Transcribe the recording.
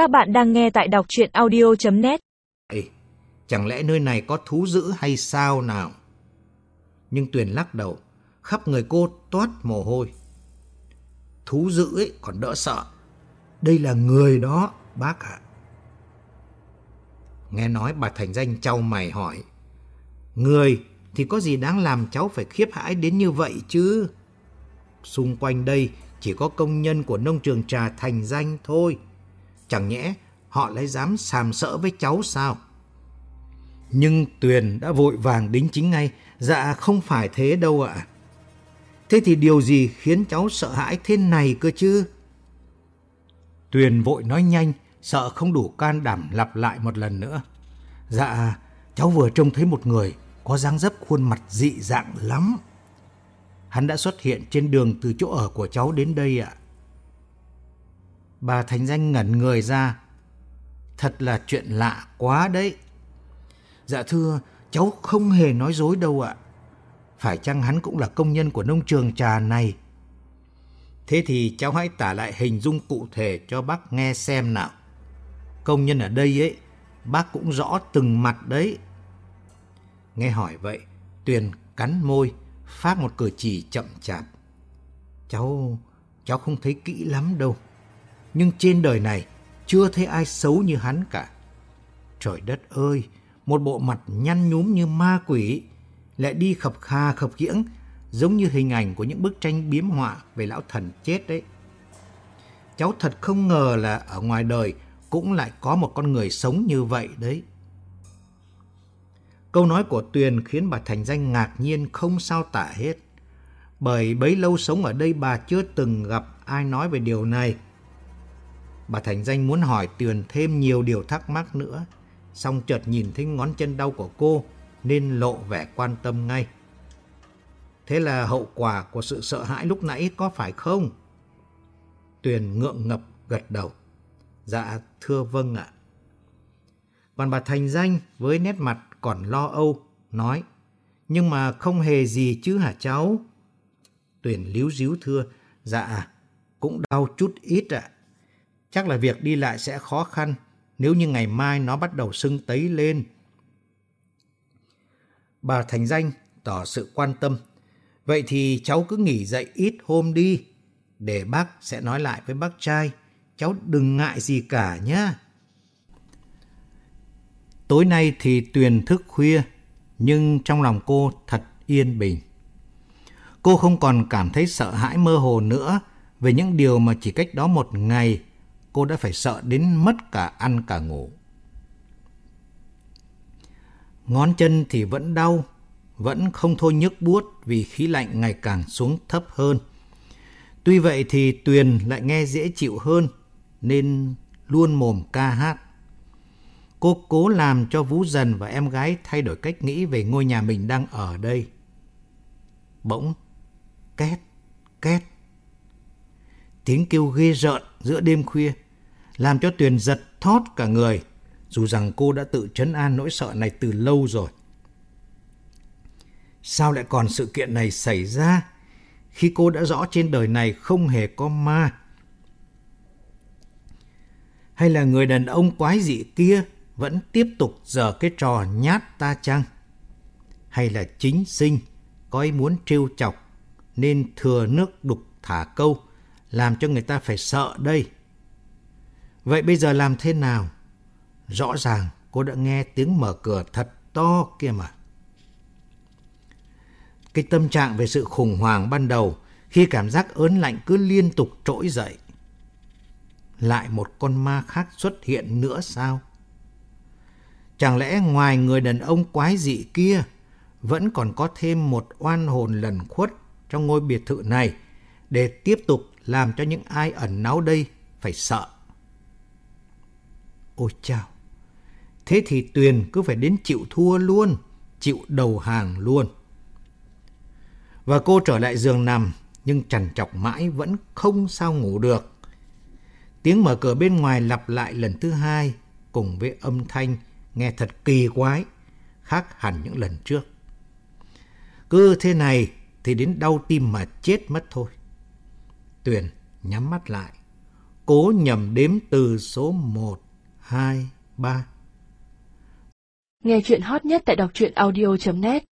Các bạn đang nghe tại đọc chuyện audio.net Ê, chẳng lẽ nơi này có thú dữ hay sao nào? Nhưng Tuyền lắc đầu, khắp người cô toát mồ hôi. Thú dữ ấy còn đỡ sợ. Đây là người đó, bác ạ. Nghe nói bà Thành Danh trao mày hỏi. Người thì có gì đáng làm cháu phải khiếp hãi đến như vậy chứ? Xung quanh đây chỉ có công nhân của nông trường trà Thành Danh thôi. Chẳng nhẽ họ lại dám sàm sỡ với cháu sao? Nhưng Tuyền đã vội vàng đính chính ngay. Dạ không phải thế đâu ạ. Thế thì điều gì khiến cháu sợ hãi thế này cơ chứ? Tuyền vội nói nhanh, sợ không đủ can đảm lặp lại một lần nữa. Dạ, cháu vừa trông thấy một người có dáng dấp khuôn mặt dị dạng lắm. Hắn đã xuất hiện trên đường từ chỗ ở của cháu đến đây ạ. Bà Thành Danh ngẩn người ra. Thật là chuyện lạ quá đấy. Dạ thưa, cháu không hề nói dối đâu ạ. Phải chăng hắn cũng là công nhân của nông trường trà này? Thế thì cháu hãy tả lại hình dung cụ thể cho bác nghe xem nào. Công nhân ở đây ấy, bác cũng rõ từng mặt đấy. Nghe hỏi vậy, Tuyền cắn môi, phát một cử chỉ chậm chạp. Cháu, cháu không thấy kỹ lắm đâu. Nhưng trên đời này chưa thấy ai xấu như hắn cả. Trời đất ơi, một bộ mặt nhăn nhúm như ma quỷ, lại đi khập kha khập khiễng, giống như hình ảnh của những bức tranh biếm họa về lão thần chết đấy. Cháu thật không ngờ là ở ngoài đời cũng lại có một con người sống như vậy đấy. Câu nói của Tuyền khiến bà Thành Danh ngạc nhiên không sao tả hết. Bởi bấy lâu sống ở đây bà chưa từng gặp ai nói về điều này. Bà Thành Danh muốn hỏi Tuyền thêm nhiều điều thắc mắc nữa. Xong chợt nhìn thấy ngón chân đau của cô nên lộ vẻ quan tâm ngay. Thế là hậu quả của sự sợ hãi lúc nãy có phải không? Tuyền ngượng ngập gật đầu. Dạ thưa vâng ạ. Còn bà Thành Danh với nét mặt còn lo âu, nói Nhưng mà không hề gì chứ hả cháu? Tuyền líu díu thưa Dạ, cũng đau chút ít ạ. Chắc là việc đi lại sẽ khó khăn nếu như ngày mai nó bắt đầu sưng tấy lên. Bà Thành Danh tỏ sự quan tâm. Vậy thì cháu cứ nghỉ dậy ít hôm đi, để bác sẽ nói lại với bác trai. Cháu đừng ngại gì cả nhé. Tối nay thì Tuyền thức khuya, nhưng trong lòng cô thật yên bình. Cô không còn cảm thấy sợ hãi mơ hồ nữa về những điều mà chỉ cách đó một ngày cô đã phải sợ đến mất cả ăn cả ngủ. Ngón chân thì vẫn đau, vẫn không thôi nhức buốt vì khí lạnh ngày càng xuống thấp hơn. Tuy vậy thì Tuyền lại nghe dễ chịu hơn nên luôn mồm ca hát. Cô cố làm cho Vũ Dần và em gái thay đổi cách nghĩ về ngôi nhà mình đang ở đây. Bỗng, két, két. Tiếng kêu ghê rợn giữa đêm khuya, làm cho Tuyền giật thót cả người, dù rằng cô đã tự trấn an nỗi sợ này từ lâu rồi. Sao lại còn sự kiện này xảy ra khi cô đã rõ trên đời này không hề có ma? Hay là người đàn ông quái dị kia vẫn tiếp tục giở cái trò nhát ta chăng? Hay là chính sinh có ý muốn trêu chọc nên thừa nước đục thả câu làm cho người ta phải sợ đây? Vậy bây giờ làm thế nào? Rõ ràng cô đã nghe tiếng mở cửa thật to kia mà. Cái tâm trạng về sự khủng hoảng ban đầu khi cảm giác ớn lạnh cứ liên tục trỗi dậy. Lại một con ma khác xuất hiện nữa sao? Chẳng lẽ ngoài người đàn ông quái dị kia vẫn còn có thêm một oan hồn lần khuất trong ngôi biệt thự này để tiếp tục làm cho những ai ẩn náu đây phải sợ. Ôi chao! Thế thì Tuyền cứ phải đến chịu thua luôn, chịu đầu hàng luôn. Và cô trở lại giường nằm, nhưng trằn trọc mãi vẫn không sao ngủ được. Tiếng mở cửa bên ngoài lặp lại lần thứ hai, cùng với âm thanh nghe thật kỳ quái, khác hẳn những lần trước. Cứ thế này thì đến đau tim mà chết mất thôi. Tuyền nhắm mắt lại. cố nhầm đếm từ số 1, 2, 3. Nghe chuyện hot nhất tại đọc truyện audio.net